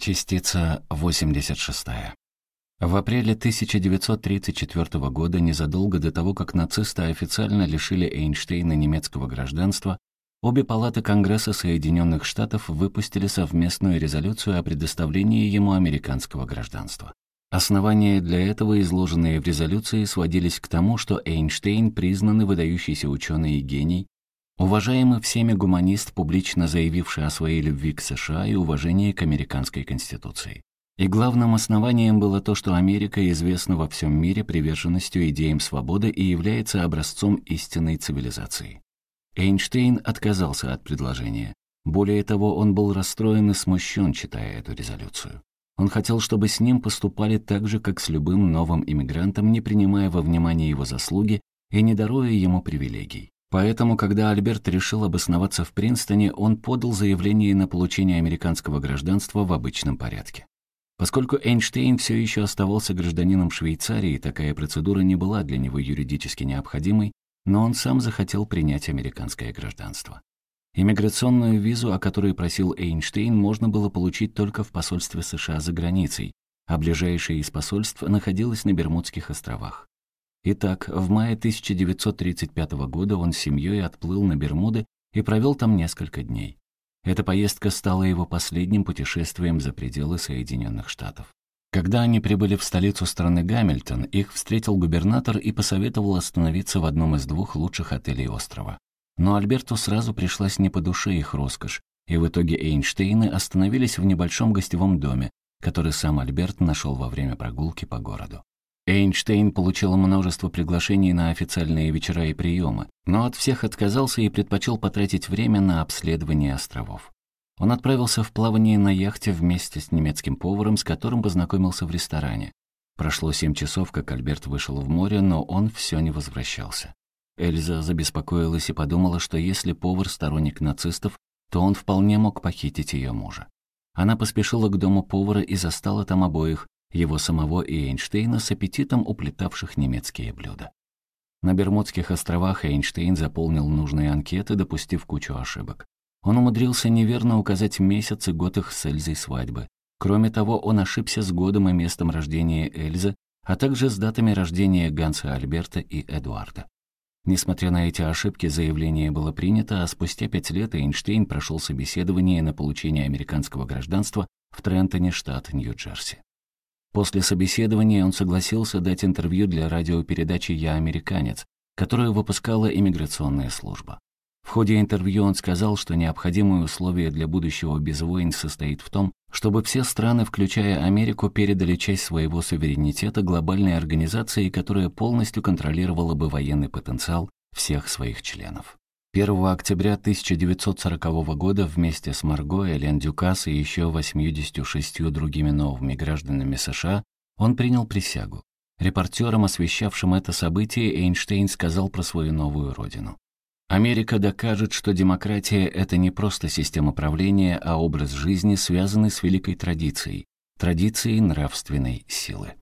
Частица 86. В апреле 1934 года, незадолго до того, как нацисты официально лишили Эйнштейна немецкого гражданства, обе палаты Конгресса Соединенных Штатов выпустили совместную резолюцию о предоставлении ему американского гражданства. Основания для этого, изложенные в резолюции, сводились к тому, что Эйнштейн признанный выдающийся ученый и гений, Уважаемый всеми гуманист, публично заявивший о своей любви к США и уважении к американской конституции. И главным основанием было то, что Америка известна во всем мире приверженностью идеям свободы и является образцом истинной цивилизации. Эйнштейн отказался от предложения. Более того, он был расстроен и смущен, читая эту резолюцию. Он хотел, чтобы с ним поступали так же, как с любым новым иммигрантом, не принимая во внимание его заслуги и не даруя ему привилегий. Поэтому, когда Альберт решил обосноваться в Принстоне, он подал заявление на получение американского гражданства в обычном порядке. Поскольку Эйнштейн все еще оставался гражданином Швейцарии, такая процедура не была для него юридически необходимой, но он сам захотел принять американское гражданство. Иммиграционную визу, о которой просил Эйнштейн, можно было получить только в посольстве США за границей, а ближайшее из посольств находилось на Бермудских островах. Итак, в мае 1935 года он с семьей отплыл на Бермуды и провел там несколько дней. Эта поездка стала его последним путешествием за пределы Соединенных Штатов. Когда они прибыли в столицу страны Гамильтон, их встретил губернатор и посоветовал остановиться в одном из двух лучших отелей острова. Но Альберту сразу пришлась не по душе их роскошь, и в итоге Эйнштейны остановились в небольшом гостевом доме, который сам Альберт нашел во время прогулки по городу. Эйнштейн получил множество приглашений на официальные вечера и приемы, но от всех отказался и предпочел потратить время на обследование островов. Он отправился в плавание на яхте вместе с немецким поваром, с которым познакомился в ресторане. Прошло семь часов, как Альберт вышел в море, но он все не возвращался. Эльза забеспокоилась и подумала, что если повар сторонник нацистов, то он вполне мог похитить ее мужа. Она поспешила к дому повара и застала там обоих, его самого и Эйнштейна с аппетитом уплетавших немецкие блюда. На Бермудских островах Эйнштейн заполнил нужные анкеты, допустив кучу ошибок. Он умудрился неверно указать месяц и год их с Эльзой свадьбы. Кроме того, он ошибся с годом и местом рождения Эльзы, а также с датами рождения Ганса Альберта и Эдуарда. Несмотря на эти ошибки, заявление было принято, а спустя пять лет Эйнштейн прошел собеседование на получение американского гражданства в Трентоне, штат Нью-Джерси. После собеседования он согласился дать интервью для радиопередачи «Я американец», которую выпускала иммиграционная служба. В ходе интервью он сказал, что необходимое условие для будущего без войн состоит в том, чтобы все страны, включая Америку, передали часть своего суверенитета глобальной организации, которая полностью контролировала бы военный потенциал всех своих членов. 1 октября 1940 года вместе с Марго, Элен Дюкас и еще 86 другими новыми гражданами США он принял присягу. Репортерам, освещавшим это событие, Эйнштейн сказал про свою новую родину. «Америка докажет, что демократия — это не просто система правления, а образ жизни, связанный с великой традицией, традицией нравственной силы».